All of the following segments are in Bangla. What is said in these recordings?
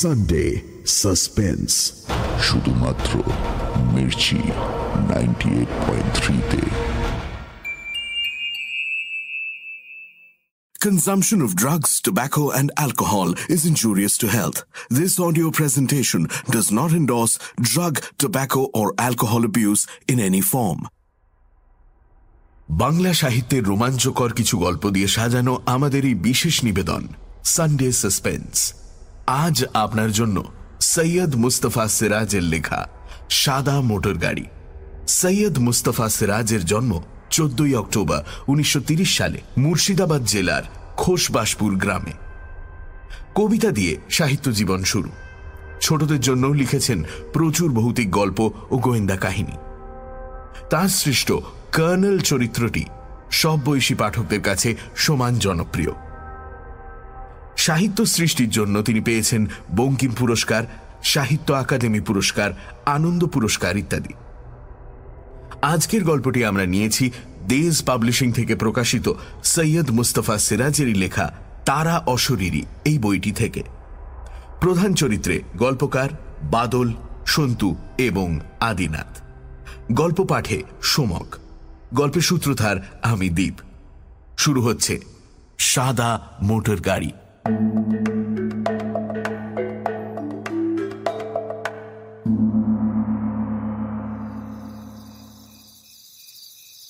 সানডে সাসপেন্স শুধুমাত্র মির্চি নাইনটি এইট পয়েন্ট থ্রিতে Consumption of drugs, tobacco, and alcohol is injurious to health. This audio presentation does not endorse drug, tobacco, or alcohol abuse in any form. Bangla সাহিত্যের রোমাঞ্চকর কিছু গল্প দিয়ে সাজানো আমাদের এই বিশেষ নিবেদন সানডে সাসপেন্স আজ আপনার জন্য সৈয়দ মুস্তফা সিরাজের লেখা সাদা মোটর গাড়ি। সৈয়দ মুস্তফা সিরাজের জন্ম চোদ্দই অক্টোবর উনিশশো সালে মুর্শিদাবাদ জেলার খোসবাসপুর গ্রামে। কবিতা দিয়ে সাহিত্য জীবন শুরু। ছোটদের জন্য লিখেছেন প্রচুর ভৌতিক গল্প ও গোয়েন্দা কাহিনী। তার সৃষ্ট কর্নেল চরিত্রটি সব বয়সী পাঠকদের কাছে সমান জনপ্রিয়। সাহিত্য সৃষ্টির জন্য তিনি পেয়েছেন বঙ্কিম পুরস্কার, সাহিত্য আকাদেমি পুরস্কার, আনন্দ পুরস্কার ইত্যাদি। আজকের গল্পটি আমরা নিয়েছি দেজ পাবলিশিং থেকে প্রকাশিত সৈয়দ মুস্তফা সিরাজেরই লেখা তারা অশরীরী এই বইটি থেকে। প্রধান চরিত্রে গল্পকার বাদল, সন্তু এবং আদিনাথ। গল্প পাঠে সোমক। গল্পের সূত্রধার আমি দ্বীপ শুরু হচ্ছে সাদা মোটর গাড়ি।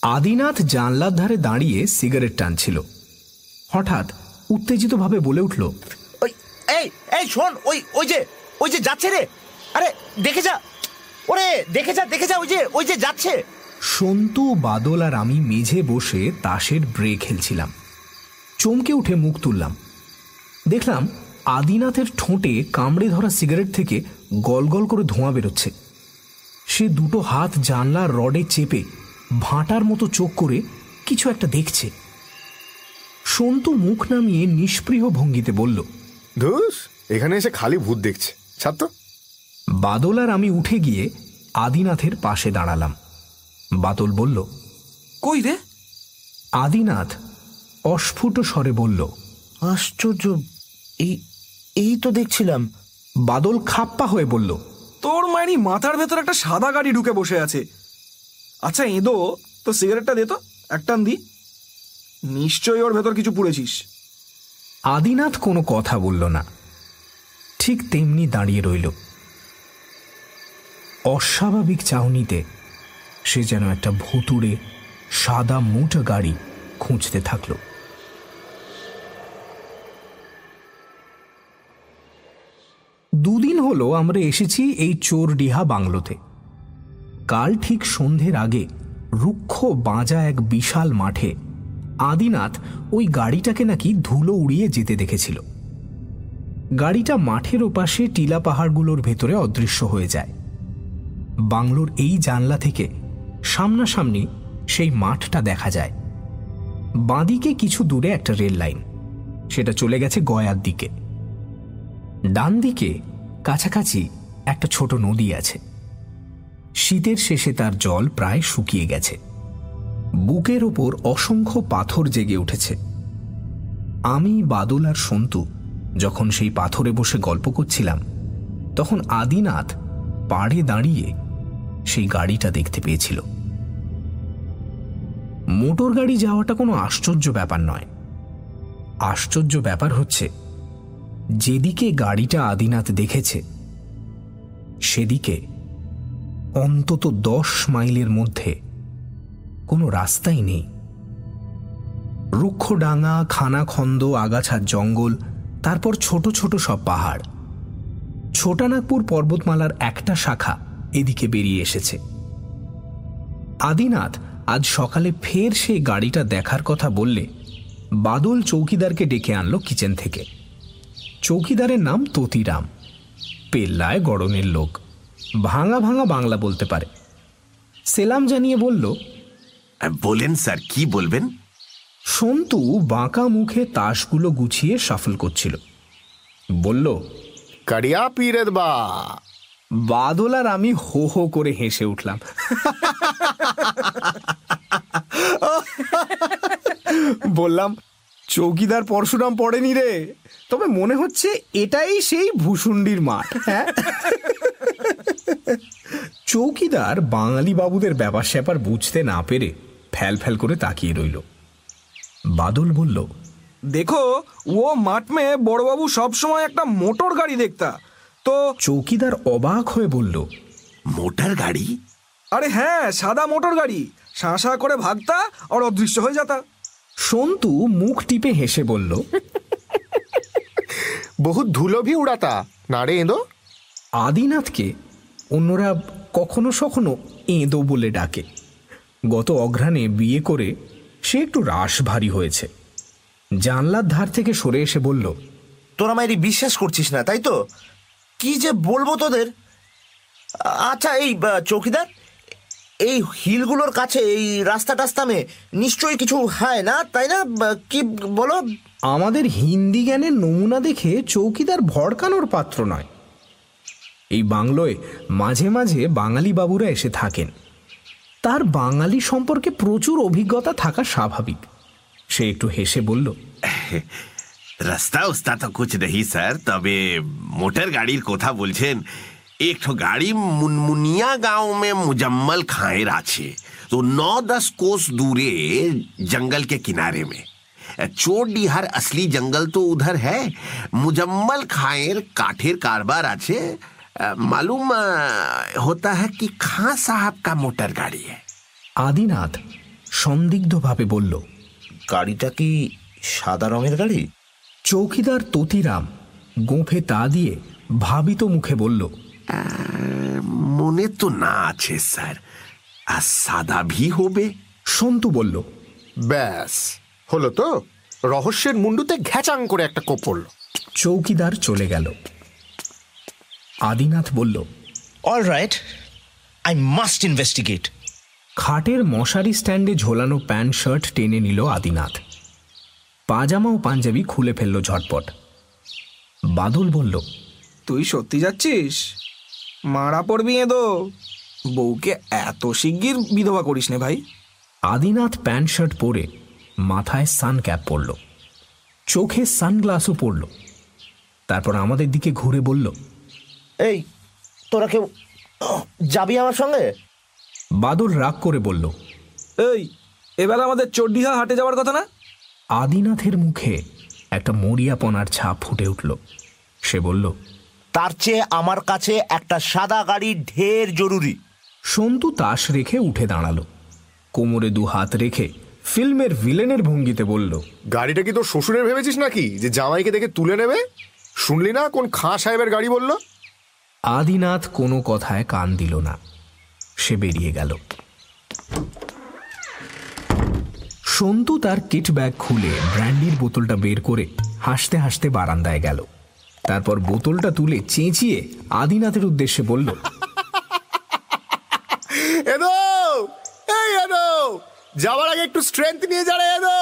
আদিনাথ জানলার ধারে দাঁড়িয়ে সিগারেট টানছিল। হঠাৎ উত্তেজিতভাবে বলে উঠল ওই এই এই শোন ওই ওই যে ওই যে যাচ্ছে রে। আরে দেখে যা। ওরে দেখে যা দেখে যা ওই যে ওই যে যাচ্ছে। সন্তু বাদল আর আমি মেঝে বসে তাসের ব্রে খেলছিলাম। চমকে উঠে মুখ তুললাম। দেখলাম আদিনাথের ঠোঁটে কামড়ে ধরা সিগারেট থেকে গলগল করে ধোঁয়া বেরোচ্ছে। সে দুটো হাত জানলার রডে চেপে ভাঁটার মতো চোখ করে কিছু একটা দেখছে। সন্তু মুখ নামিয়ে নিষ্প্রিয় ভঙ্গিতে বলল ধুস এখানে এসে খালি ভূত দেখছে। ছাত্র বাদল আর আমি উঠে গিয়ে আদিনাথের পাশে দাঁড়ালাম। বাদল বলল কই রে? আদিনাথ অস্ফুট স্বরে বলল আশ্চর্য এই এই তো দেখছিলাম বাদল খাপ্পা হয়ে বলল তোর মায়েরই মাথার ভেতর একটা সাদা গাড়ি ঢুকে বসে আছে। আচ্ছা এঁদো তো সিগারেটটা দে তো একটান দি। নিশ্চয়ই ওর ভেতর কিছু পুড়েছিস। আদিনাথ কোনো কথা বলল না ঠিক তেমনি দাঁড়িয়ে রইল। অস্বাভাবিক চাউনিতে সে যেন একটা ভুতুড়ে সাদা মোটা গাড়ি খুঁজতে থাকল। দুদিন হলো আমরা এসেছি এই চোরডিহা বাংলোতে। কাল ঠিক সন্ধ্যের আগে রুক্ষ বাঁজা এক বিশাল মাঠে আদিনাথ ওই গাড়িটাকে নাকি ধুলো উড়িয়ে যেতে দেখেছিল। গাড়িটা মাঠের ওপাশে টিলা পাহাড়গুলোর ভেতরে অদৃশ্য হয়ে যায়। বাংলোর এই জানলা থেকে সামনাসামনি সেই মাঠটা দেখা যায়। বাঁদিকে কিছু দূরে একটা রেল লাইন, সেটা চলে গেছে গয়ার দিকে। ডান দিকে কাছাকাছি একটা ছোট নদী আছে। শীতের শেষে তার জল প্রায় শুকিয়ে গেছে। বুকের ওপর অসংখ্য পাথর জেগে উঠেছে। আমি, বাদল আর সন্তু যখন সেই পাথরে বসে গল্প করছিলাম, তখন আদিনাথ পাড়ে দাঁড়িয়ে সেই গাড়িটা দেখতে পেয়েছিল। মোটর গাড়ি যাওয়াটা কোনো আশ্চর্য ব্যাপার নয়। আশ্চর্য ব্যাপার হচ্ছে যেদিকে গাড়িটা আদিনাথ দেখেছে, সেদিকে অন্তত দশ মাইলের মধ্যে কোনো রাস্তাই নেই। রুক্ষ রুক্ষডাঙ্গা, খানাখন্দ আগাছার জঙ্গল, তারপর ছোট ছোট সব পাহাড়। ছোটানাগপুর পর্বতমালার একটা শাখা এদিকে বেরিয়ে এসেছে। আদিনাথ আজ সকালে ফের সেই গাড়িটা দেখার কথা বললে বাদল চৌকিদারকে ডেকে আনলো কিচেন থেকে। চৌকিদারের নাম ততিরাম। পেল্লায় গড়নের লোক। ভাঙা ভাঙা বাংলা বলতে পারে। সেলাম জানিয়ে বলল বলেন স্যার কি বলবেন? সন্তু বাঁকা মুখে তাসগুলো গুছিয়ে সাফল করছিল। বলল কারিয়া পীরের বা। বাদল আর আমি হো হো করে হেসে উঠলাম। বললাম চৌকিদার পরশুরাম পড়েনি রে। তবে মনে হচ্ছে এটাই সেই ভূষুণ্ডির মাঠ হ্যাঁ? চৌকিদার বাঙালি বাবুদের ব্যাপার স্যাপার বুঝতে না পেরে ফ্যাল ফ্যাল করে তাকিয়ে রইল। বাদল বলল দেখো ও মাঠ মেয়ে বড়বাবু সবসময় একটা মোটর গাড়ি দেখতা। তো চৌকিদার অবাক হয়ে বলল মোটর গাড়ি? আরে হ্যাঁ সাদা মোটর গাড়ি। শাঁ করে ভাগতা আর অদৃশ্য হয়ে যাতা। সন্তু মুখ টিপে হেসে বলল বহুত ধুলো ভি উড়াতা। না রে এঁদো? আদিনাথকে অন্যরা কখনো সখনো এঁদো বলে ডাকে। গত অঘ্রাণে বিয়ে করে সে একটু রাস ভারী হয়েছে। জানলার ধার থেকে সরে এসে বলল তোরা মায়েরই বিশ্বাস করছিস না তাই তো? কি যে বলব তোদের? আচ্ছা এই চৌকিদার? এই হিলগুলোর কাছে এই রাস্তা টাস্তামে নিশ্চয়ই কিছু হয় না তাই না? কি বলো? আমাদের হিন্দি জ্ঞানের নমুনা দেখে চৌকিদার ভড়কানোর পাত্র নয়। এই বাংলোয় মাঝে মাঝে বাঙালি বাবুরা এসে থাকেন। তার বাঙালি সম্পর্কে প্রচুর অভিজ্ঞতা থাকা স্বাভাবিক। সে একটু হেসে বলল রাস্তা উস্তা তো কুছ নেই স্যার। তবে মোটর গাড়ির কথা বলছেন। একটো গাড়ি মুনমুনিয়া गांव में मुजम्मल खाएर আছে तो नौ दस कोस दूरे जंगल के किनारे में चोट डिहार असली जंगल तो उधर है मुजम्मल खाएर काठेर कारबार আছে मालूम अ, होता है कि खां साहब का मोटर गाड़ी है আদিনাথ সন্দিগ্ধভাবে বলল গাড়িটা কি সাদা রঙের গাড়ি চৌকিদার ততিরাম গোঁফে তা দিয়ে ভাবিত মুখে বলল মনে তো না আছে স্যার। আর সাদা ভি হবে? সন্তু বলল ব্যাস হলো তো। রহস্যের মুন্ডুতে ঘ্যাচাং করে একটা কোপ পড়ল চৌকিদার চলে গেল। আদিনাথ বলল all right I must investigate খাটের মশারি স্ট্যান্ডে ঝোলানো প্যান্ট শার্ট টেনে নিল আদিনাথ। পাজামা ও পাঞ্জাবি খুলে ফেলল ঝটপট। বাদল বলল তুই সত্যি যাচ্ছিস? মারা পড়বি এদো বউকে এত শিগগির বিধবা করিস নে ভাই। আদিনাথ প্যান্ট শার্ট পরে মাথায় সান ক্যাপ পরল। চোখে সানগ্লাসও পরল। তারপর আমাদের দিকে ঘুরে বলল এই তোরা কেউ যাবি আমার সঙ্গে? বাদল রাগ করে বলল এই এবার আমাদের চড্ডিহা হাটে যাওয়ার কথা না? আদিনাথের মুখে একটা মরিয়াপনার ছাপ ফুটে উঠল। সে বলল তার চেয়ে আমার কাছে একটা সাদা গাড়ি ঢের জরুরি। সন্তু তাস রেখে উঠে দাঁড়াল। কোমরে দু হাত রেখে ফিল্মের ভিলেনের ভঙ্গিতে বলল গাড়িটা কি তোর শ্বশুরের ভেবেছিস নাকি? যে জামাইকে দেখে তুলে নেবে? শুনলি না কোন খাঁ সাহেবের গাড়ি বলল? আদিনাথ কোনো কথায় কান দিল না। সে বেরিয়ে গেল। সন্তু তার কিট ব্যাগ খুলে ব্র্যান্ডির বোতলটা বের করে হাসতে হাসতে বারান্দায় গেল। তারপর বোতলটা তুলে চেঁচিয়ে আদিনাথের উদ্দেশ্যে বলল এদো এই এদো যাওয়ার আগে একটু স্ট্রেংথ নিয়ে যা রে এদো।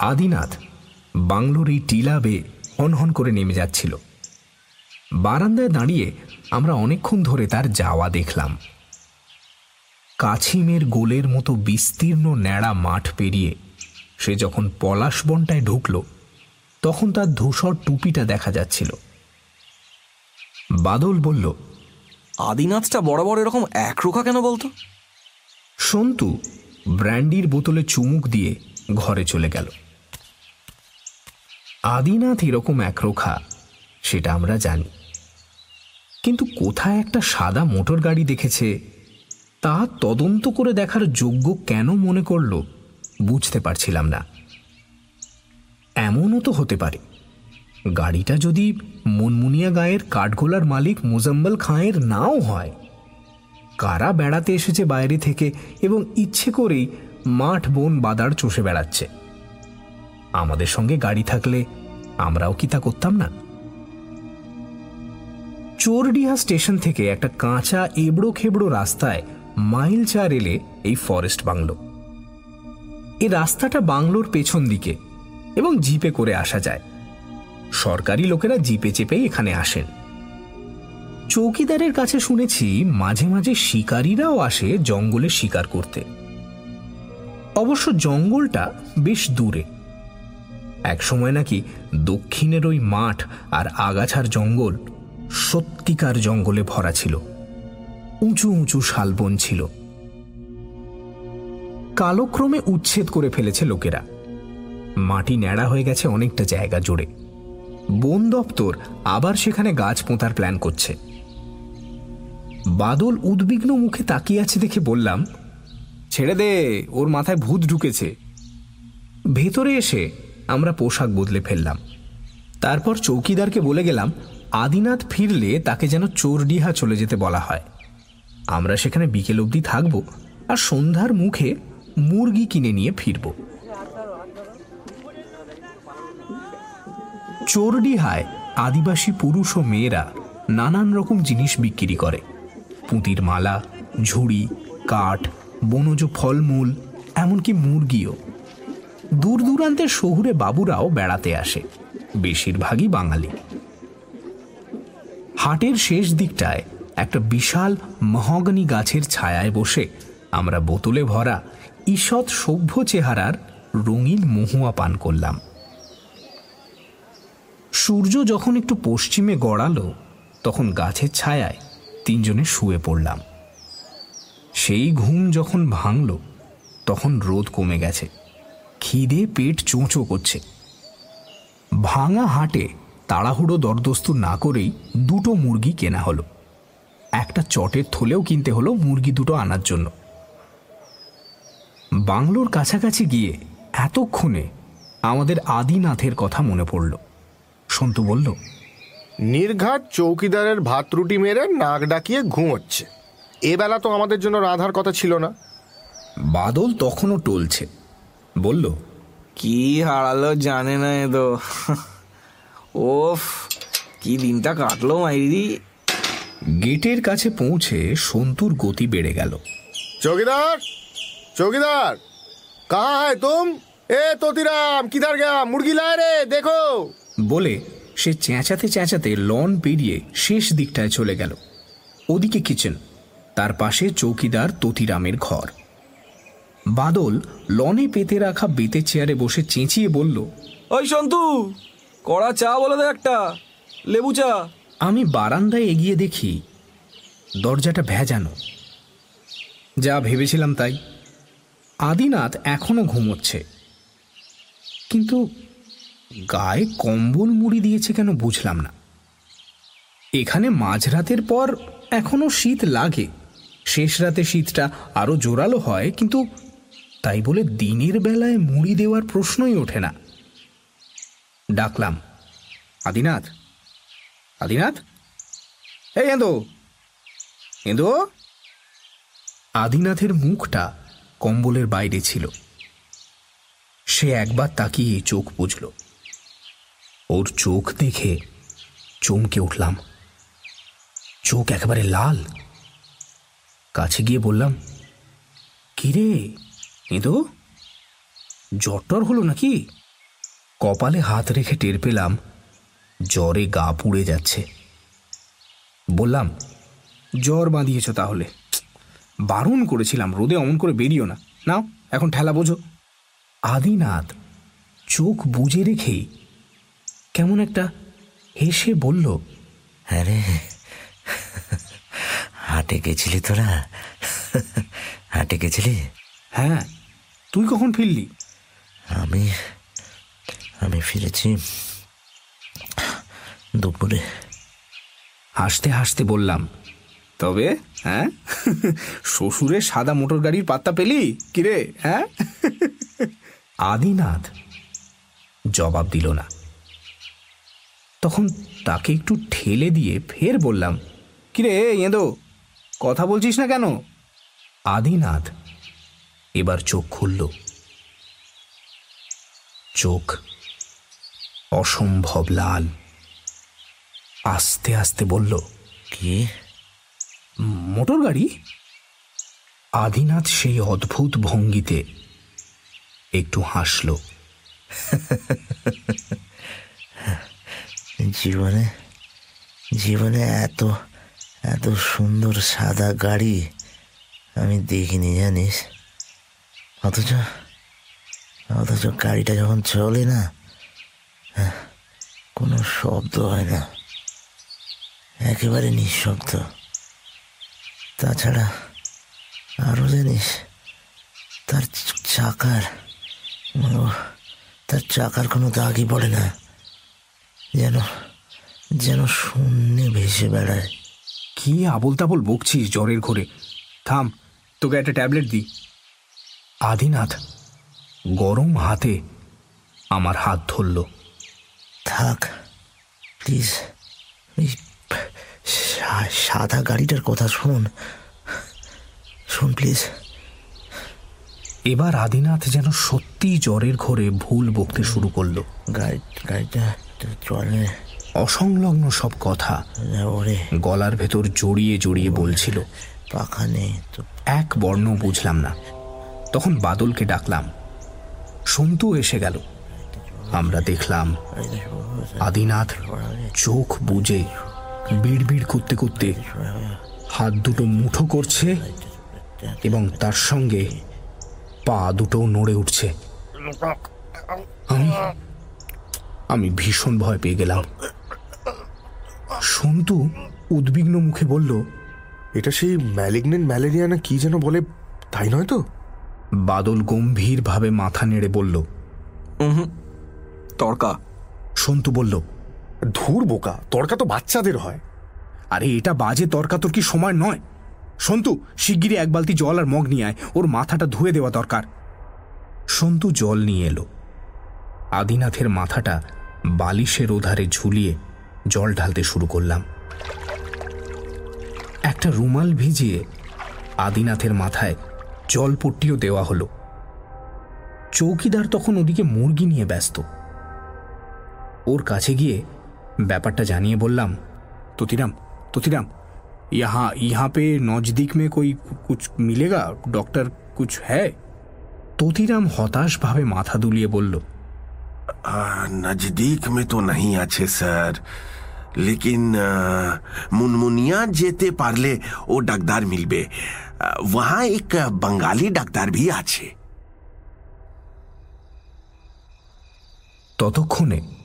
আদিনাথ বাংলোর এই টিলা বেয়ে হনহন করে নেমে যাচ্ছিল। বারান্দায় দাঁড়িয়ে আমরা অনেকক্ষণ ধরে তার যাওয়া দেখলাম। কাছিমের গোলের মতো বিস্তীর্ণ ন্যাড়া মাঠ পেরিয়ে সে যখন পলাশ বনটায় ঢুকল তখন তার ধূসর টুপিটা দেখা যাচ্ছিল। বাদল বলল আদিনাথটা বরাবর এরকম একরোখা কেন বলতো? সন্তু ব্র্যান্ডির বোতলে চুমুক দিয়ে ঘরে চলে গেল। আদিনাথ এরকম একরোখা সেটা আমরা জানি। কিন্তু কোথায় একটা সাদা মোটর গাড়ি দেখেছে তা তদন্ত করে দেখার যোগ্য কেন মনে করল? বুঝতে পারছিলাম না। এমনও তো হতে পারে। গাড়িটা যদি মনমুনিয়া গায়ের কাঠগোলার মালিক মোজাম্মল খাঁয়ের নাও হয়। কারা বেড়াতে এসেছে বাইরে থেকে এবং ইচ্ছে করেই মাঠ বন বাদার চষে বেড়াচ্ছে। আমাদের সঙ্গে গাড়ি থাকলে আমরাও কি তা করতাম না? চোরডিহা স্টেশন থেকে একটা কাঁচা এবড়ো খেবড়ো রাস্তায় মাইল চার এলে এই ফরেস্ট বাংলো। এই রাস্তাটা বাংলোর পেছন দিকে এবং জিপে করে আসা যায়। সরকারি লোকেরা জিপে চেপেই এখানে আসেন। চৌকিদারের কাছে শুনেছি মাঝে মাঝে শিকারীরাও আসে জঙ্গলে শিকার করতে। অবশ্য জঙ্গলটা বেশ দূরে। এক সময় নাকি দক্ষিণের ওই মাঠ আর আগাছার জঙ্গল সত্যিকার জঙ্গলে ভরা ছিল। উঁচু উঁচু শালবন ছিল। কালক্রমে উচ্ছেদ করে ফেলেছে লোকেরা। মাটি ন্যাড়া হয়ে গেছে অনেকটা জায়গা জুড়ে। বন দপ্তর আবার সেখানে গাছ পোঁতার প্ল্যান করছে। বাদল উদ্বিগ্ন মুখে তাকিয়ে আছে দেখে বললাম, ছেড়ে দে, ওর মাথায় ভূত ঢুকেছে। ভেতরে এসে আমরা পোশাক বদলে ফেললাম। তারপর চৌকিদারকে বলে গেলাম, আদিনাথ ফিরলে তাকে যেন চোরডিহা চলে যেতে বলা হয়। আমরা সেখানে বিকেল অবধি থাকব। আর সন্ধ্যার মুখে মুরগি কিনে নিয়ে ফিরব। চোরডিহায় আদিবাসী পুরুষ ও মেয়েরা নানান রকম জিনিস বিক্রি করে। পুঁতির মালা, ঝুড়ি, কাঠ, বনজ ফলমূল, এমনকি মুরগিও। দূর দূরান্তের শহুরে বাবুরাও বেড়াতে আসে, বেশিরভাগই বাঙালি। হাটের শেষ দিকটায় একটা বিশাল মহগনি গাছের ছায়ায় বসে আমরা বোতলে ভরা ঈষৎ সভ্য চেহারার রঙিন মহুয়া পান করলাম। সূর্য যখন একটু পশ্চিমে গড়ালো, তখন গাছের ছায়ায় তিনজনে শুয়ে পড়লাম। সেই ঘুম যখন ভাঙল, তখন রোদ কমে গেছে। খিদে পেট চোঁচো করছে। ভাঙা হাটে তাড়াহুড়ো দরদস্তুর না করেই দুটো মুরগি কেনা হলো। একটা চটের থলেও কিনতে হলো মুরগি দুটো আনার জন্য। বাংলোর কাছাকাছি গিয়ে এতক্ষণে আমাদের আদিনাথের কথা মনে পড়ল। সন্তু বলল নির্ঘাত চৌকিদারের ভাত রুটি মেরে নাক ডাকিয়ে ঘুমোচ্ছে। এবেলা তো আমাদের জন্য রাধার কথা ছিল না। বাদল তখনও টলছে। বলল কি হারালো জানে না এদো ওফ কি দিনটা কাটলো মাইরি। গেটের কাছে পৌঁছে সন্তুর গতি বেড়ে গেল। চৌকিদার! चौकीदार कहाँ है तुम ए तोतीराम किधर गया मुर्गी लाए रे देखो বলে সে চেঁচাতে চেঁচাতে লন পেরিয়ে শেষ দিকটায় চলে গেল ওদিকে কিচেন তার পাশে চৌকিদার ততিরামের ঘর বাদল লনে পেতে রাখা বেতের চেয়ারে বসে চেঁচিয়ে বলল ওই সন্তু কড়া চা বলে দে একটা লেবু চা আমি বারান্দায় এগিয়ে দেখি দরজাটা ভেজানো যা ভেবেছিলাম তাই আদিনাথ এখনও ঘুমোচ্ছে। কিন্তু গায়ে কম্বল মুড়ি দিয়েছে কেন বুঝলাম না। এখানে মাঝরাতের পর এখনও শীত লাগে। শেষ রাতে শীতটা আরও জোরালো হয়, কিন্তু তাই বলে দিনের বেলায় মুড়ি দেওয়ার প্রশ্নই ওঠে না। ডাকলাম, আদিনাথ আদিনাথ? এই এঁদো এঁদো আদিনাথের মুখটা কম্বলের বাইরে ছিল। সে একবার তাকিয়ে চোখ বুঝল ওর চোখ দেখে চমকে উঠলাম। চোখ একেবারে লাল। কাছে গিয়ে বললাম কিরে এঁদো জ্বরটর হলো নাকি? কপালে হাত রেখে টের পেলাম, জ্বরে গা পুড়ে যাচ্ছে। বললাম, জ্বর বাঁধিয়েছ তাহলে। বারণ করেছিলাম রোদে অমন করে বেরিও না। নাও এখন ঠেলা বোঝো। আদিনাথ চোখ বুজে রেখেই কেমন একটা হেসে বলল আরে হাটে গেছিলি তোরা? হাটে গেছিলি? হ্যাঁ তুই কখন ফিরলি? আমি আমি ফিরেছি দুপুরে। হাসতে হাসতে বললাম তবে হ্যাঁ? শ্বশুরের সাদা মোটর গাড়ির পাত্তা পেলি? কিরে হ্যাঁ? আদিনাথ জবাব দিল না। তখন তাকে একটু ঠেলে দিয়ে ফের বললাম, কিরে এঁদো, কথা বলছিস না কেন? আদিনাথ এবার চোখ খুলল। চোখ অসম্ভব লাল। আস্তে আস্তে বলল, কি? মোটর গাড়ি? আদিনাথ সেই অদ্ভুত ভঙ্গিতে একটু হাসল। জীবনে জীবনে এত এত সুন্দর সাদা গাড়ি আমি দেখিনি জানিস? অথচ অথচ গাড়িটা যখন চলে না কোনো শব্দ হয় না। একেবারে নিঃশব্দ। তাছাড়া আরও জানিস তার চাকার তার চাকার কোনো দাগই পড়ে না। যেন যেন শূন্যে ভেসে বেড়ায়। কি আবল তাবল বকছিস জ্বরের ঘরে। থাম তোকে একটা ট্যাবলেট দিই। আদিনাথ গরম হাতে আমার হাত ধরল। থাক প্লিজ সা- সাদা গাড়িটার কথা শোন শোন প্লিজ। এবার আদিনাথ যেন সত্যি জ্বরের ঘরে ভুল বকতে শুরু করল। গাড়িটা চলে। অসংলগ্ন সব কথা গলার ভেতর জড়িয়ে জড়িয়ে বলছিল। পাখা নেই তো। এক বর্ণ বুঝলাম না। তখন বাদলকে ডাকলাম। সন্তু এসে গেল। আমরা দেখলাম আদিনাথ চোখ বুজে বিড়বিড় করতে করতে হাত দুটো মুঠো করছে এবং তার সঙ্গে পা দুটো নড়ে উঠছে। আমি আমি ভীষণ ভয় পেয়ে গেলাম। সন্তু উদ্বিগ্ন মুখে বলল এটা সেই ম্যালিগনেন্ট ম্যালেরিয়া না কি যেন বলে তাই নয় তো? বাদল গম্ভীরভাবে মাথা নেড়ে বলল তর্কা সন্তু বলল ধুর বোকা, তর্কা তো বাচ্চাদের হয়। আরে, এটা বাজে তর্কাতর্কি সময় নয়? সন্তু, শিগগিরই এক বালতি জল আর মগ নিয়ে আয়, ওর মাথাটা ধুয়ে দেওয়া দরকার। সন্তু জল নিয়ে এলো। আদিনাথের মাথাটা বালিশের ওধারে ঝুলিয়ে জল ঢালতে শুরু করলাম। একটা রুমাল ভিজিয়ে আদিনাথের মাথায় জলপট্টিও দেওয়া হলো। চৌকিদার তখন ওদিকে মুরগি নিয়ে ব্যস্ত। ওর কাছে গিয়ে ব্যাপারটা জানিয়ে বললাম তুতিরাম তোতিরাম ইহা ইহা पे নজদিক में कोई মিলেগা? ডক্টর डॉक्टर হ্যায়? है তোতিরাম হতাশভাবে মাথা দুলিয়ে বলল নজদিক মে তো নাহি আছে স্যার। লেকিন মুনমুনিয়া যেতে পারলে ও ডাক্তার মিলবে। वहां এক बंगाली ডাক্তার ভি আছে। ততক্ষণে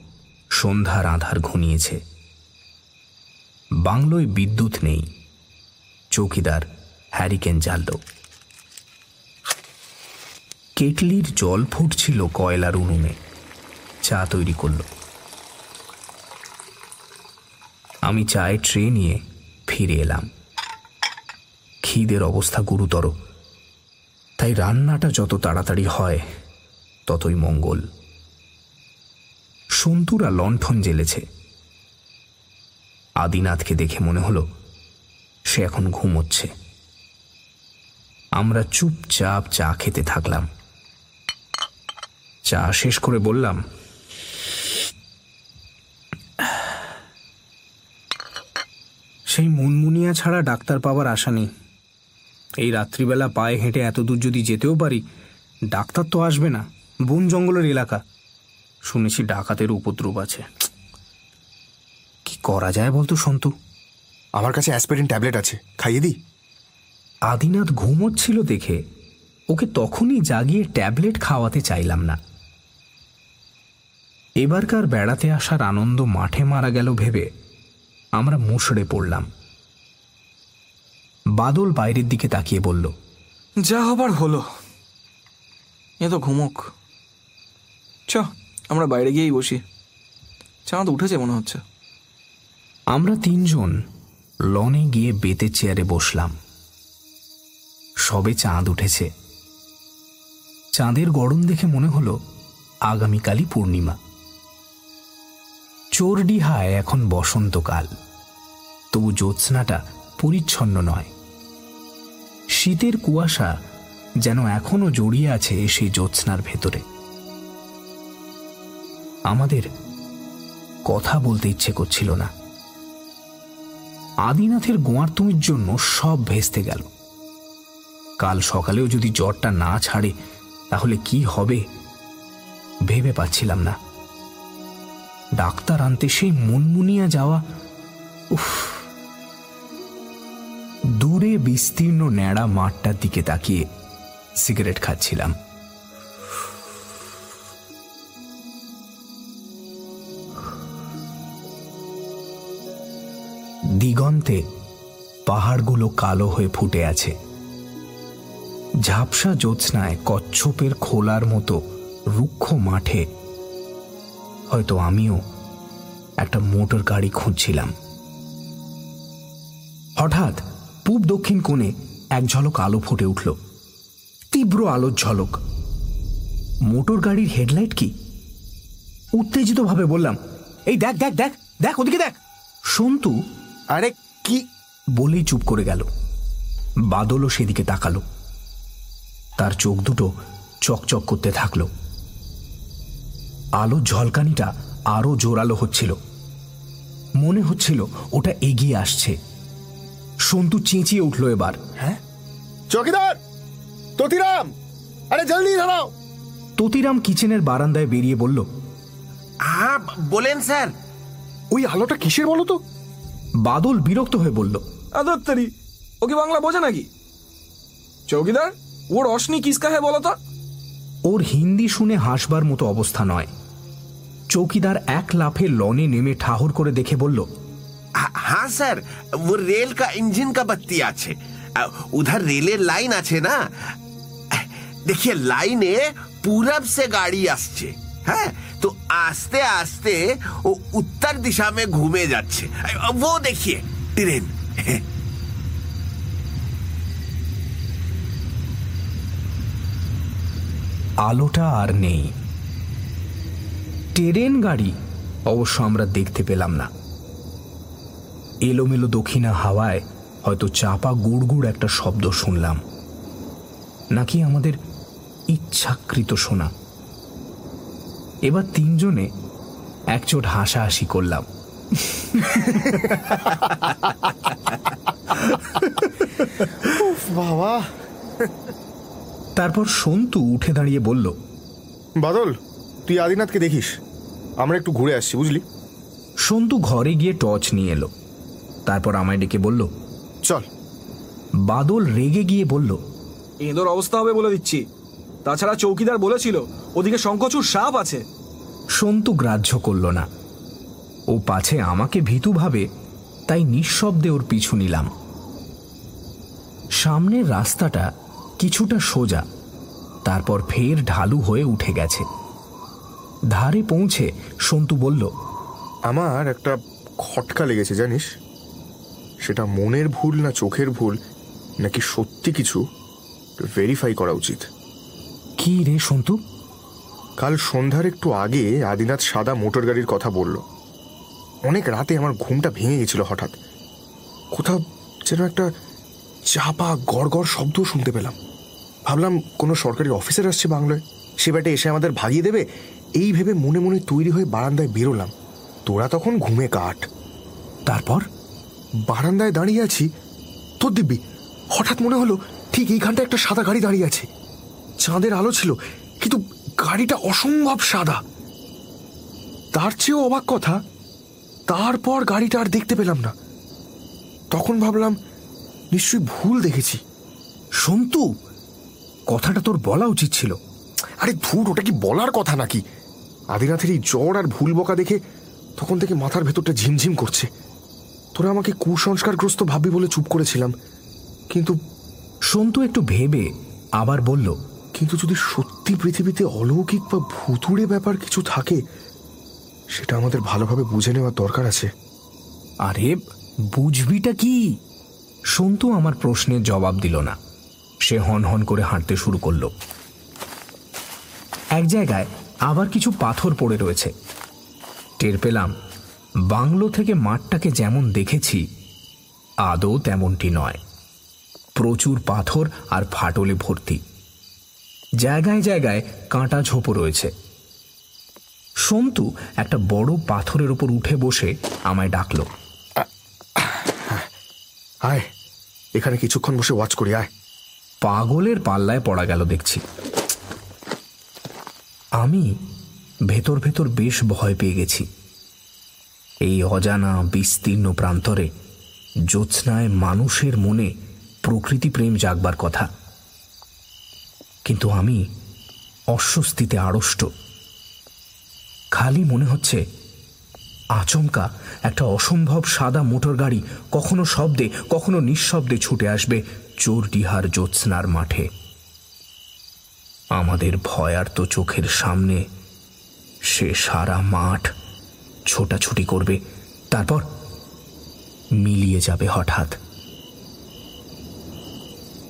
সন্ধ্যার আধার ঘনিয়েছে। বাংলোয় বিদ্যুৎ নেই। চৌকিদার হ্যারিকেন জ্বালল। কেটলির জল ফুটছিল কয়লার উনুনে। চা তৈরি করল। আমি চায়ের ট্রে নিয়ে ফিরে এলাম। খিদের অবস্থা গুরুতর। তাই রান্নাটা যত তাড়াতাড়ি হয়, ততই মঙ্গল। সন্তুরা লণ্ঠন জ্বেলেছে আদিনাথকে দেখে মনে হলো, সে এখন ঘুমোচ্ছে। আমরা চুপচাপ চা খেতে থাকলাম। চা শেষ করে বললাম, সেই মুনমুনিয়া ছাড়া ডাক্তার পাওয়ার আশা নেই। এই রাত্রিবেলা পায়ে হেঁটে এত দূর যদি যেতেও পারি, ডাক্তার তো আসবে না। বন জঙ্গলের এলাকা। শুনেছি ডাকাতের উপদ্রব আছে। কি করা যায় বলতো সন্তু? আমার কাছে অ্যাসপিরিন ট্যাবলেট আছে। খাইয়ে দিই। আদিনাথ ঘুমোচ্ছিল দেখে। ওকে তখনই জাগিয়ে ট্যাবলেট খাওয়াতে চাইলাম না। এবারকার বেড়াতে আসার আনন্দ মাঠে মারা গেল ভেবে আমরা মুষড়ে পড়লাম। বাদল বাইরের দিকে তাকিয়ে বলল যা হবার হলো। এ তো ঘুমোক। চ। আমরা বাইরে গিয়েই বসি। চাঁদ উঠেছে মনে হচ্ছে। আমরা তিনজন লনে গিয়ে বেতে চেয়ারে বসলাম। সবে চাঁদ উঠেছে। চাঁদের গরম দেখে মনে হলো আগামীকালই পূর্ণিমা। চোরডিহায় এখন বসন্তকাল। তবু জ্যোৎস্নাটা পরিচ্ছন্ন নয়। শীতের কুয়াশা যেন এখনও জড়িয়ে আছে সেই জ্যোৎস্নার ভেতরে। আমাদের কথা বলতে ইচ্ছে করছিল না। আদিনাথের গোয়ার্তুমির জন্য সব ভেস্তে গেল। কাল সকালেও যদি জ্বরটা না ছাড়ে, তাহলে কি হবে? ভেবে পাচ্ছিলাম না। ডাক্তার আনতে সেই মনমুনিয়া যাওয়া, উফ। দূরে বিস্তীর্ণ ন্যাড়া মাঠটার দিকে তাকিয়ে সিগারেট খাচ্ছিলাম। দিগন্তে পাহাড়গুলো কালো হয়ে ফুটে আছে। ঝাপসা জ্যোৎস্নায় কচ্ছপের খোলার মতো রুক্ষ মাঠে হয়তো আমিও একটা মোটর গাড়ি খুঁজছিলাম। হঠাৎ পূব দক্ষিণ কোণে এক ঝলক আলো ফুটে উঠল। তীব্র আলোর ঝলক। মোটর গাড়ির হেডলাইট কি? উত্তেজিতভাবে বললাম, এই দেখ দেখ দেখ দেখ, ওদিকে দেখ। সন্তু আরে কি? বলেই চুপ করে গেল। বাদলও সেদিকে তাকালো। তার চোখ দুটো চকচক করতে থাকল। আলো ঝলকানিটা আরও জোরালো হচ্ছিল। মনে হচ্ছিল ওটা এগিয়ে আসছে। সন্তু চেঁচিয়ে উঠল এবার। হ্যাঁ? চকিদার! ততিরাম! আরে জলদি দাঁড়াও! ততিরাম কিচেনের বারান্দায় বেরিয়ে বলল হ্যাঁ বলেন স্যার। ওই আলোটা কিসের বলো তো? বাদল বিরক্ত হয়ে বলল আদত্তারি ও কি বাংলা বোঝে নাকি চৌকিদার ও রশনি কিসকা হ্যাঁ বলো তো ওর হিন্দি শুনে হাসবার মতো অবস্থা নয় চৌকিদার এক লাফে লনে নেমে ঠাহর করে দেখে বলল হা- हाँ सर वो रेल का इंजन का बत्ती আছে अ, उधर रेले लाइन আছে না देखिए लाइने पूरब से गाड़ी আসছে হ্যাঁ তো আস্তে আস্তে ও উত্তর দিশা में ঘুমে যাচ্ছে अ, वो देखिए ट्रेन আলোটা আর নেই ট্রেন গাড়ি অবশ্য আমরা দেখতে পেলাম না এলোমেলো দক্ষিণা হাওয়ায় হয়তো চাপা গুড়গুড় একটা শব্দ শুনলাম নাকি আমাদের ইচ্ছাকৃত শোনা এবার তিনজনে একচোট হাসাহাসি করলাম। বাবা। তারপর সন্তু উঠে দাঁড়িয়ে বলল বাদল তুই আদিনাথকে দেখিস। আমরা একটু ঘুরে আসছি বুঝলি? সন্তু ঘরে গিয়ে টর্চ নিয়ে এলো। তারপর আমায় ডেকে বলল চল। বাদল রেগে গিয়ে বলল এঁদোর অবস্থা হবে বলে দিচ্ছি। তাছাড়া চৌকিদার বলেছিল ওদিকে শঙ্কচুর সাপ আছে। সন্তু গ্রাহ্য করল না। ও পাছে আমাকে ভীতু ভাবে তাই নিঃশব্দে ওর পিছু নিলাম। সামনের রাস্তাটা কিছুটা সোজা তারপর ফের ঢালু হয়ে উঠে গেছে। ধারে পৌঁছে সন্তু বলল আমার একটা খটকা লেগেছে জানিস? সেটা মনের ভুল না চোখের ভুল নাকি সত্যি কিছু? ভেরিফাই করা উচিত। কি রে সন্তু? কাল সন্ধ্যার একটু আগে আদিনাথ সাদা মোটর গাড়ির কথা বলল। অনেক রাতে আমার ঘুমটা ভেঙে গেছিল হঠাৎ। কোথাও যেন একটা চাপা গড়গড় শব্দ শুনতে পেলাম। ভাবলাম কোনো সরকারি অফিসার আসছে বাংলায়। সে ব্যাটে এসে আমাদের ভাগিয়ে দেবে। এই ভেবে মনে মনে তৈরি হয়ে বারান্দায় বেরোলাম। তোরা তখন ঘুমে কাট তারপর? বারান্দায় দাঁড়িয়ে আছি। তোর দিব্যি হঠাৎ মনে হলো ঠিক এইখানটা একটা সাদা গাড়ি দাঁড়িয়ে আছে। চাঁদের আলো ছিল, কিন্তু গাড়িটা অসম্ভব সাদা। তার চেয়েও অবাক কথা, তারপর গাড়িটা আর দেখতে পেলাম না। তখন ভাবলাম, নিশ্চয়ই ভুল দেখেছি। সন্তু, কথাটা তোর বলা উচিত ছিল। আরে ধুর, ওটা কি বলার কথা নাকি? আদিনাথের এই জ্বর আর ভুল বকা দেখে তখন থেকে মাথার ভেতরটা ঝিমঝিম করছে। তোরা আমাকে কুসংস্কারগ্রস্ত ভাববি বলে চুপ করেছিলাম। কিন্তু সন্তু একটু ভেবে আবার বলল কিন্তু যদি সত্যি পৃথিবীতে অলৌকিক বা ভুতুড়ে ব্যাপার কিছু থাকে, সেটা আমাদের ভালোভাবে বুঝে নেওয়ার দরকার আছে। আরে, বুঝবিটা কি? সন্তু আমার প্রশ্নের জবাব দিল না। সে হন হন করে হাঁটতে শুরু করল। এক জায়গায় আবার কিছু পাথর পড়ে রয়েছে। টের পেলাম, বাংলো থেকে মাঠটাকে যেমন দেখেছি, আদৌ তেমনটি নয়। প্রচুর পাথর আর ফাটলে ভর্তি। জায়গায় জায়গায় কাঁটা ঝোপো রয়েছে। সন্তু একটা বড় পাথরের উপর উঠে বসে আমায় ডাকলো। আয় এখানে কিছুক্ষণ বসে ওয়াচ করি আয়। পাগলের পাল্লায় পড়া গেল দেখছি। আমি ভেতর ভেতর বেশ ভয় পেয়ে গেছি। এই অজানা বিস্তীর্ণ প্রান্তরে জ্যোৎস্নায় মানুষের মনে প্রকৃতি প্রেম জাগবার কথা। কিন্তু আমি অস্বস্তিতে আড়ষ্ট। খালি মনে হচ্ছে আচমকা একটা অসম্ভব সাদা মোটর গাড়ি কখনো শব্দে, কখনো নিঃশব্দে ছুটে আসবে চোরডিহার জ্যোৎস্নার মাঠে। আমাদের ভয়ার্ত চোখের সামনে সে সারা মাঠ ছোটাছুটি করবে, তারপর মিলিয়ে যাবে হঠাৎ।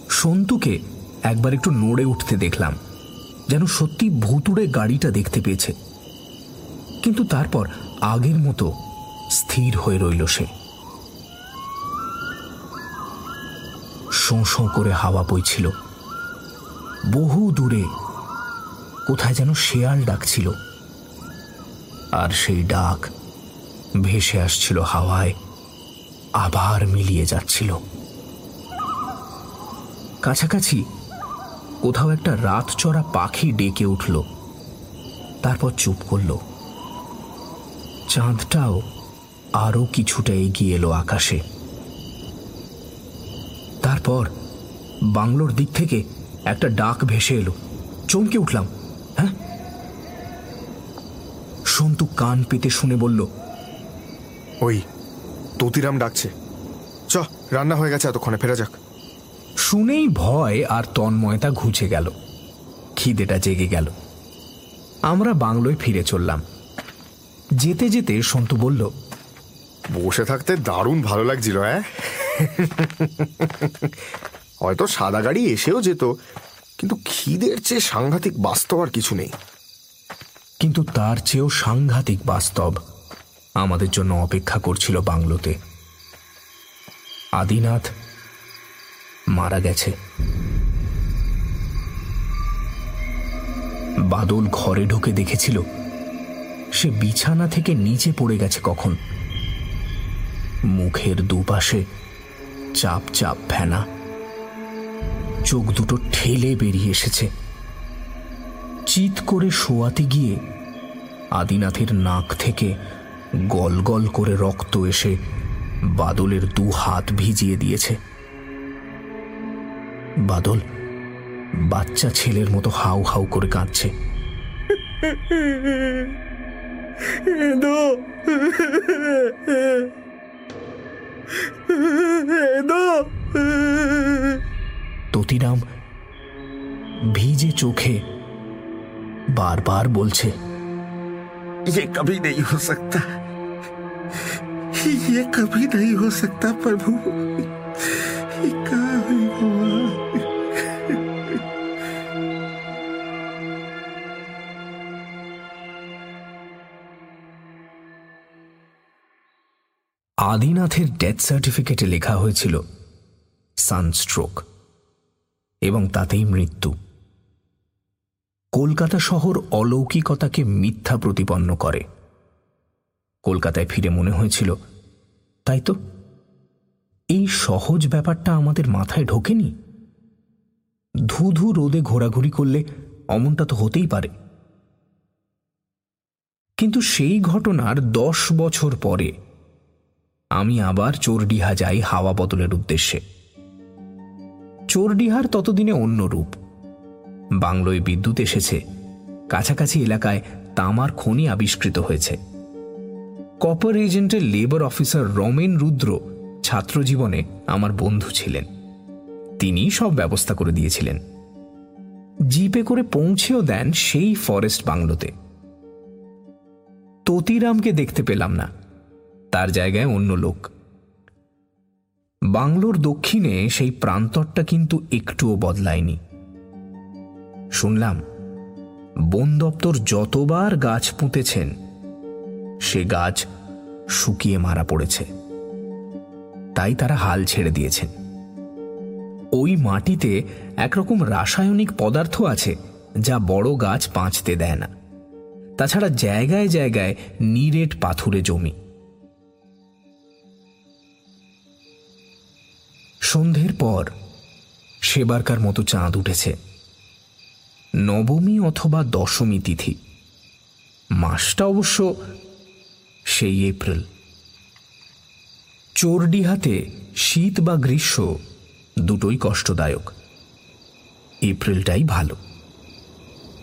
সন্তুকে একবার একটু নড়ে উঠতে দেখলাম, যেন সত্যি ভুতুড়ে গাড়িটা দেখতে পেয়েছে। কিন্তু তারপর আগের মতো স্থির হয়ে রইল সে। শোঁ শোঁ করে হাওয়া বইছিল। বহু দূরে কোথায় যেন শেয়াল ডাকছিল। আর সেই ডাক ভেসে আসছিল হাওয়ায়, আবার মিলিয়ে যাচ্ছিল। কাছাকাছি কোথাও একটা রাত চড়া পাখি ডেকে উঠল। তারপর চুপ করল। চাঁদটাও আরও কিছুটা এগিয়ে এলো আকাশে। তারপর বাংলোর দিক থেকে একটা ডাক ভেসে এলো। চমকে উঠলাম হ্যাঁ? সন্তু কান পেতে শুনে বলল, ওই, ততিরাম ডাকছে। চ, রান্না হয়ে গেছে, এতক্ষণে, ফেরা যাক। শুনেই ভয় আর তন্ময়তা ঘুচে গেল। খিদেটা জেগে গেল। আমরা বাংলোয় ফিরে চললাম। যেতে যেতে সন্তু বলল বসে থাকতে দারুণ ভালো লাগছিল হ্যাঁ হয়তো সাদা গাড়ি এসেও যেত কিন্তু খিদের চেয়ে সাংঘাতিক বাস্তব আর কিছু নেই। কিন্তু তার চেয়েও সাংঘাতিক বাস্তব আমাদের জন্য অপেক্ষা করছিল বাংলোতে। আদিনাথ মারা গেছে। বাদল ঘরে ঢুকে দেখেছিল। সে বিছানা থেকে নিচে পড়ে গেছে কখন। মুখের দুপাশে চাপ চাপ ফেনা। চোখ দুটো ঠেলে বেরিয়ে এসেছে। চিত করে শোয়াতে গিয়ে আদিনাথের নাক থেকে গল গল করে রক্ত এসে বাদলের দু হাত ভিজিয়ে দিয়েছে। বাদল বাচ্চা ছেলের মতো হাউ হাউ করে কাঁদছে ততিরাম ভিজে চোখে বারবার বলছে ये कभी नहीं हो सकता ये कभी नहीं हो सकता प्रभु আদিনাথের ডেথ সার্টিফিকেটে লেখা হয়েছিল সানস্ট্রোক এবং তাতেই মৃত্যু। কলকাতা শহর অলৌকিকতাকে মিথ্যা প্রতিপন্ন করে। কলকাতায় ফিরে মনে হয়েছিল, তাই তো? এই সহজ ব্যাপারটা আমাদের মাথায় ঢোকেনি? ধুধু রোদে ঘোরাঘুরি করলে অমনটা তো হতেই পারে। কিন্তু সেই ঘটনার দশ বছর পরে আমি আবার চোরডিহা যাই হাওয়া বদলের উদ্দেশ্যে। চোরডিহার ততদিনে অন্য রূপ। বাংলোয় বিদ্যুৎ এসেছে। কাছাকাছি এলাকায় তামার খনি আবিষ্কৃত হয়েছে। কপার এজেন্টের লেবার অফিসার রমেন রুদ্র ছাত্র জীবনে আমার বন্ধু ছিলেন। তিনি সব ব্যবস্থা করে দিয়েছিলেন। জিপে করে পৌঁছেও দেন সেই ফরেস্ট বাংলোতে। ততিরামকে দেখতে পেলাম না। তার জায়গায় অন্য লোক। বাংলোর দক্ষিণে সেই প্রান্তরটা কিন্তু একটুও বদলায়নি। শুনলাম, বন দপ্তর যতবার গাছ পুঁতেছেন, সে গাছ শুকিয়ে মারা পড়েছে। তাই তারা হাল ছেড়ে দিয়েছেন। ওই মাটিতে একরকম রাসায়নিক পদার্থ আছে, যা বড় গাছ বাঁচতে দেয় না। তাছাড়া জায়গায় জায়গায় নিরেট পাথুরে জমি। সন্ধ্যের পর সেবারকার মতো চাঁদ উঠেছে। নবমী অথবা দশমী তিথি। মাসটা অবশ্য সেই এপ্রিল। চোরডিহাতে শীত বা গ্রীষ্ম দুটোই কষ্টদায়ক। এপ্রিলটাই ভালো।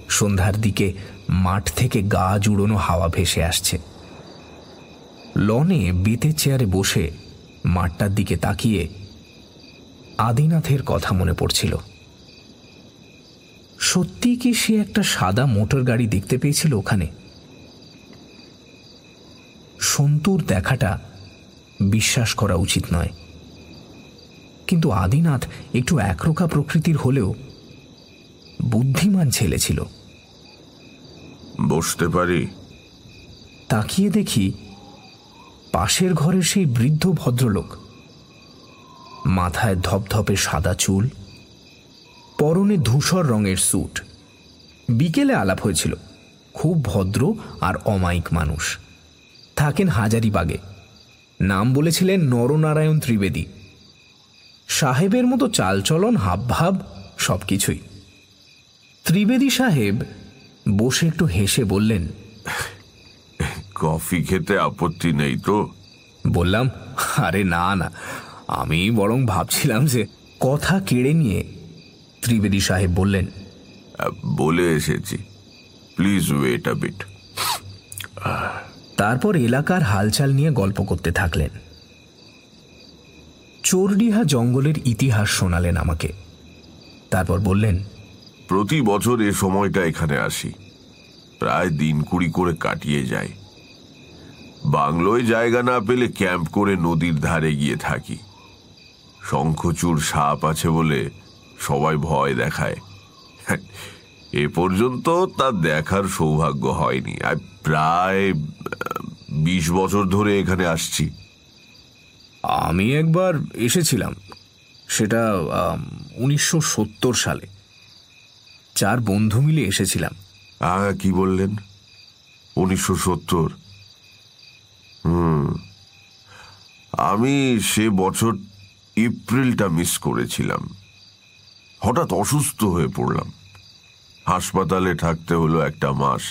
সন্ধ্যার দিকে মাঠ থেকে গা জুড়োনো হাওয়া ভেসে আসছে। লনে বেতের চেয়ারে বসে মাঠটার দিকে তাকিয়ে আদিনাথের কথা মনে পড়ছিল। সত্যি কি সে একটা সাদা মোটর গাড়ি দেখতে পেয়েছিল ওখানে? সন্তুর দেখাটা বিশ্বাস করা উচিত নয়। কিন্তু আদিনাথ একটু একরোকা প্রকৃতির হলেও বুদ্ধিমান ছেলে ছিল। বসতে পারি? তাকিয়ে দেখি পাশের ঘরের সেই বৃদ্ধ ভদ্রলোক। মাথায় ধপধপে সাদা চুল পরনে ধূসর রঙের স্যুট। বিকেলে আলাপ হয়েছিল। খুব ভদ্র আর অমায়িক মানুষ। থাকেন হাজারিবাগে। নাম বলেছিলেন নরনারায়ণ ত্রিবেদী। সাহেবের মতো চালচলন হাবভাব সবকিছুই। ত্রিবেদী সাহেব বসে একটু হেসে বললেন কফি খেতে আপত্তি নেই তো? বললাম আরে না না। আমি বরং ভাবছিলাম যে কথা কেড়ে নিয়ে ত্রিবেদী সাহেব বললেন বলে এসেছি। প্লিজ ওয়েট আ বিট তারপর এলাকার হালচাল নিয়ে গল্প করতে থাকলেন। চোরডিহা জঙ্গলের ইতিহাস শোনালেন আমাকে। তারপর বললেন প্রতি বছর এ সময়টা এখানে আসি। প্রায় দিন কুড়ি করে কাটিয়ে যায় বাংলোয় জায়গা না পেলে ক্যাম্প করে নদীর ধারে গিয়ে থাকি। শঙ্খচূড় সাপ আছে বলে সবাই ভয় দেখায়। এ পর্যন্ত তা দেখার সৌভাগ্য হয়নি। আর প্রায় বিশ বছর ধরে এখানে আসছি। আমি একবার এসেছিলাম। সেটা উনিশশো সত্তর সালে। চার বন্ধু মিলে এসেছিলাম। কি বললেন? উনিশশো সত্তর? হুম। আমি সে বছর এপ্রিলটা মিস করেছিলাম। হঠাৎ অসুস্থ হয়ে পড়লাম। হাসপাতালে থাকতে হলো একটা মাস,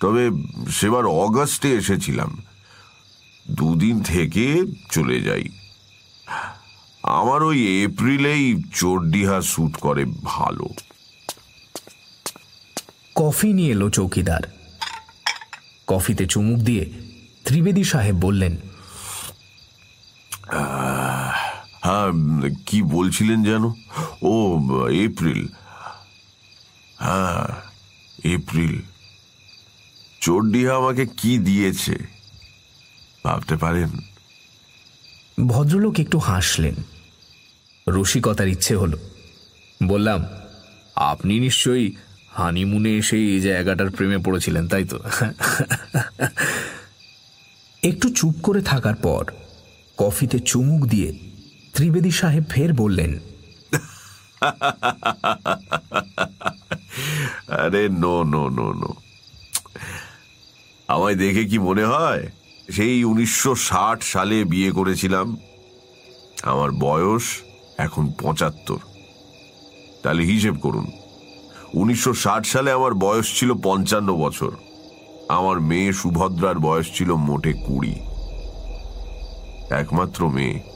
তবে সেবার অগাস্টে এসেছিলাম। দুদিন থেকে চলে যাই। আমার ওই এপ্রিলেই চোরডিহা স্যুট করে ভালো। কফি নিয়ে এলো চৌকিদার। কফিতে চুমুক দিয়ে ত্রিবেদী সাহেব বললেন হ্যাঁ কি বলছিলেন যেন? ও, এপ্রিল। হ্যাঁ এপ্রিল। চোরডিহা আমাকে কি দিয়েছে? ভাবতে পারেন। ভদ্রলোক একটু হাসলেন। রসিকতার ইচ্ছে হলো। বললাম, আপনি নিশ্চয়ই হানিমুনে এসে এই জায়গাটার প্রেমে পড়েছিলেন, তাই তো? একটু চুপ করে থাকার পর কফিতে চুমুক দিয়ে ত্রিবেদী সাহেব ফের বললেন, আরে নো নো নো নো। আমায় দেখে কি মনে হয়, সেই উনিশশো ষাট সালে বিয়ে করেছিলাম। আমার বয়স এখন পঁচাত্তর। তাহলে হিসেব করুন, উনিশশো ষাট সালে আমার বয়স ছিল পঞ্চান্ন বছর। আমার মেয়ে সুভদ্রার বয়স ছিল মোটে কুড়ি। একমাত্র মেয়ে।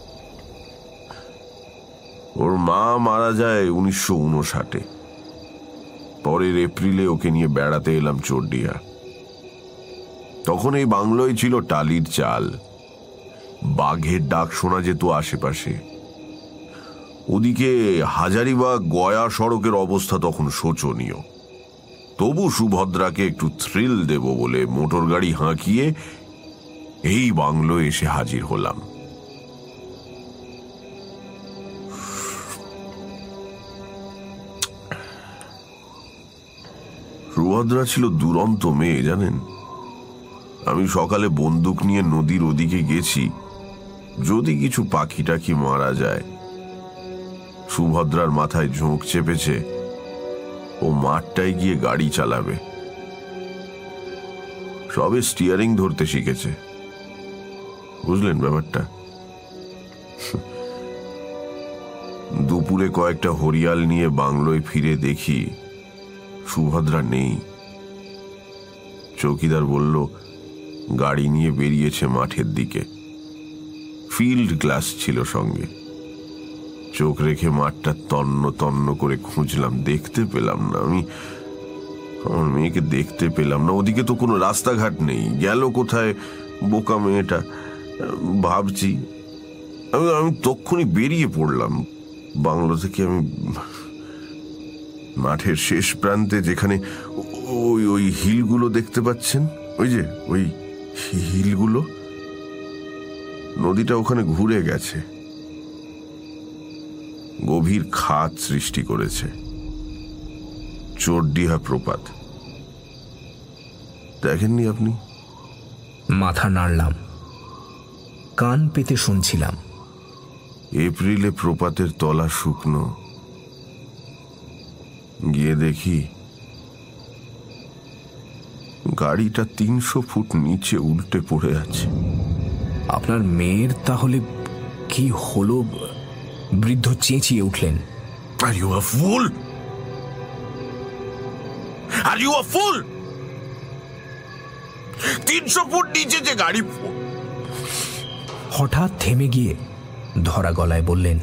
ওর মা মারা যায় উনিশশো উনষাটে। পরের এপ্রিলে ওকে নিয়ে বেড়াতে এলাম চোরডিহা তখন এই বাংলোয় ছিল টালির চাল। বাঘের ডাক শোনা যেত আশেপাশে। ওদিকে হাজারিবাগ গয়া সড়কের অবস্থা তখন শোচনীয়। তবু সুভদ্রাকে একটু থ্রিল দেব বলে মোটর গাড়ি হাঁকিয়ে এই বাংলো এসে হাজির হলাম। সুভদ্রা ছিল দুরন্ত মেয়ে, জানেন? আমি সকালে বন্দুক নিয়ে নদীর ওদিকে গেছি, যদি কিছু পাখি টাখি মারা যায়। সুভদ্রার মাথায় ঝোঁক চেপেছে, ও মাঠটায় গিয়ে গাড়ি চালাবে। সবে স্টিয়ারিং ধরতে শিখেছে। বুঝলেন ব্যাপারটা? দুপুরে কয়েকটা হরিয়াল নিয়ে বাংলোয় ফিরে দেখি সুভদ্রা নেই। চৌকিদার বলল, গাড়ি নিয়ে বেরিয়েছে মাঠের দিকে। ফিল্ড গ্লাস ছিল সঙ্গে। চোখ রেখে মাঠটা তন্ন তন্ন করে খুঁজলাম, দেখতে পেলাম না আমি। আমার মেয়েকে দেখতে পেলাম না। ওদিকে তো কোনো রাস্তাঘাট নেই। গেল কোথায় বোকা মেয়েটা? ভাবছি, আমি আমি তক্ষুনি বেরিয়ে পড়লাম। বাংলো থেকে আমি মাঠের শেষ প্রান্তে যেখানে ওই ওই হিলগুলো দেখতে পাচ্ছেন? ওই যে ওই হিলগুলো? নদীটা ওখানে ঘুরে গেছে। গভীর খাত সৃষ্টি করেছে। চোরডিহা প্রপাত। দেখেননি আপনি? মাথা নাড়লাম। কান পেতে শুনছিলাম। এপ্রিলে প্রপাতের তলা শুকনো। গিয়ে দেখি গাড়িটা তিনশো ফুট নিচে উল্টে পড়ে আছে। আপনার মেয়ের তাহলে কি হলো? বৃদ্ধ চেঁচিয়ে উঠলেন। Are you a full are you আ ফুল তিনশো ফুট নিচে যে গাড়ি হঠাৎ থেমে গিয়ে ধরা গলায় বললেন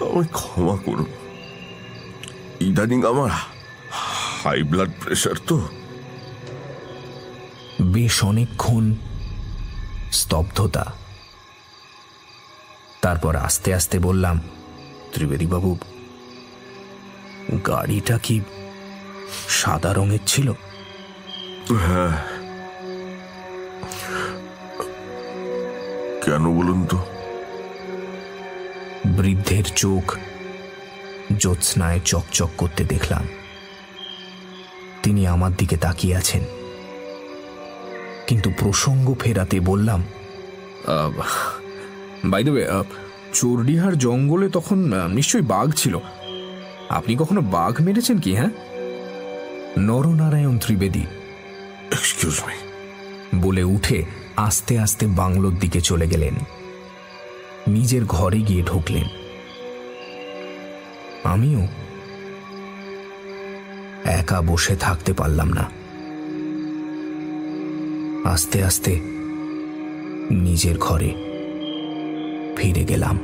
আমায় ক্ষমা করুন। ইদানিং আমার হাই ব্লাড প্রেশার তো। বেশ অনেকক্ষণ স্তব্ধতা। তারপর আস্তে আস্তে বললাম ত্রিবেদী বাবু গাড়িটা কি সাদা রঙের ছিল? কেন বলুন তো? বৃদ্ধের চোখ জ্যোৎস্নায় চকচক করতে দেখলাম। তিনি আমার দিকে তাকিয়ে আছেন। কিন্তু প্রসঙ্গ ফেরাতে বললাম বাই দেবে চোরডিহার জঙ্গলে তখন নিশ্চয়ই বাঘ ছিল। আপনি কখনো বাঘ মেরেছেন কি হ্যাঁ? নরনারায়ণ ত্রিবেদী এক্সকিউজ মি বলে উঠে আস্তে আস্তে বাংলোর দিকে চলে গেলেন। নিজের ঘরে গিয়ে ঢুকলেন। আমিও একা বসে থাকতে পারলাম না। আস্তে আস্তে নিজের ঘরে ফিরে গেলাম।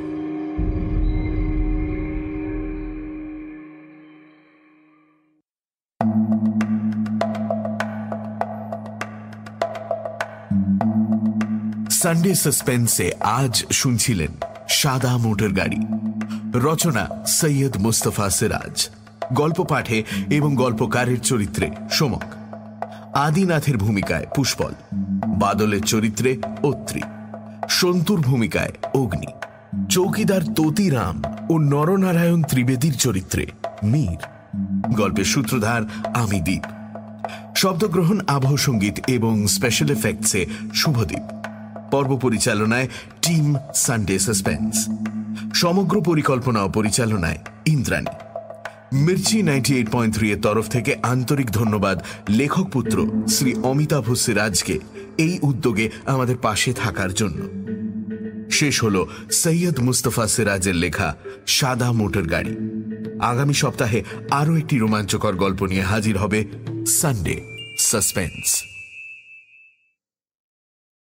সানডে সাসপেন্সে আজ শুনছিলেন সাদা মোটর গাড়ি। রচনা সৈয়দ মুস্তফা সিরাজ। গল্প পাঠে এবং গল্পকারের চরিত্রে সোমক। আদিনাথের ভূমিকায় পুষ্পল। বাদলের চরিত্রে অত্রি। সন্তুর ভূমিকায় অগ্নি। চৌকিদার ততিরাম ও নরনারায়ণ ত্রিবেদীর চরিত্রে মীর। গল্পের সূত্রধার আমি দ্বীপ শব্দগ্রহণ আবহ সংগীত এবং স্পেশাল এফেক্টসে শুভদীপ। পর্ব পরিচালনায় টিম সানডে সাসপেন্স। সমগ্র পরিকল্পনা ও পরিচালনায় Indrani. Mirchi ninety eight point three এর তরফ থেকে আন্তরিক ধন্যবাদ লেখক পুত্র শ্রী অমিতাভ সিরাজকে এই উদ্যোগে আমাদের পাশে থাকার জন্য। শেষ হল সৈয়দ মুস্তফা সিরাজের লেখা সাদা মোটর গাড়ি। আগামী সপ্তাহে আরও একটি রোমাঞ্চকর গল্প নিয়ে হাজির হবে সানডে, সাসপেন্স।